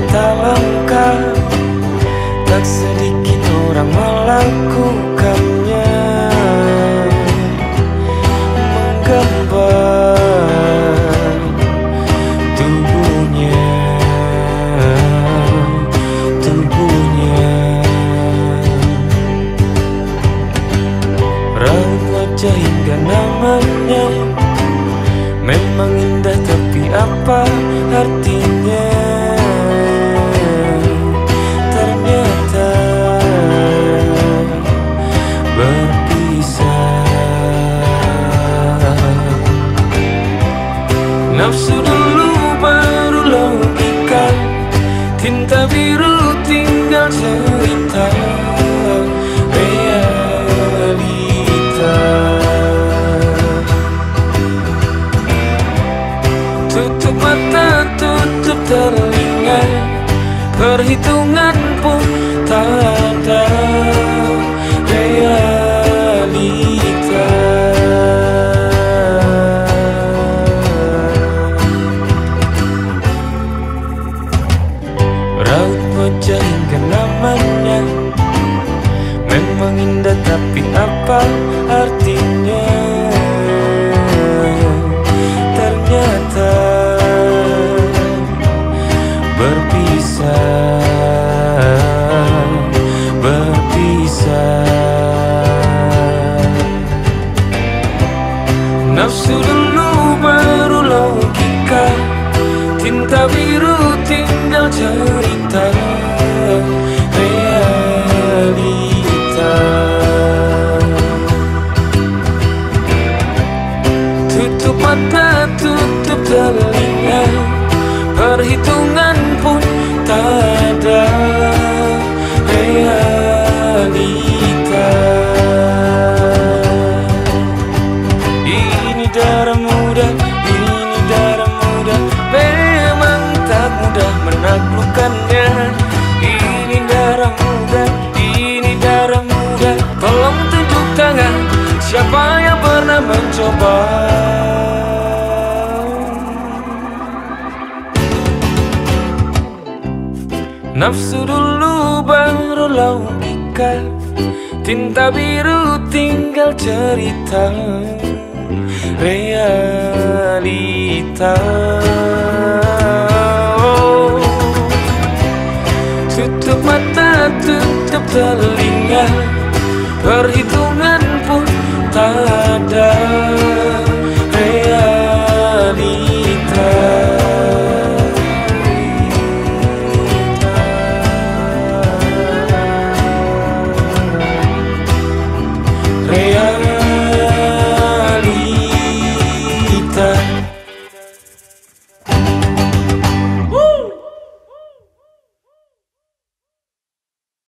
cerita lengkap Tak sedikit orang melakukannya. Menggambar tubuhnya Tubuhnya. Raut wajah hingga namanya Memang indah tapi apa artinya Nafsu dulu baru logika Tinta biru tinggal cerita Realita Tutup mata, tutup telinga. Perhitungan pun tak Memang indah tapi apa artinya? Ternyata berpisah Berpisah. Nafsu dulu baru logika Tinta biru tinggal cerita mata, tutup telinga. Perhitungan pun tak ada. Realita Ini darah muda, ini darah muda. Memang tak mudah menaklukkannya. Ini darah muda, ini darah muda. Tolong tunjuk tangan Siapa yang pernah mencoba Nafsu dulu baru logika Tinta biru tinggal cerita Realita. Oh. Tutup mata, tutup telinga. Perhitungan pun tak ada.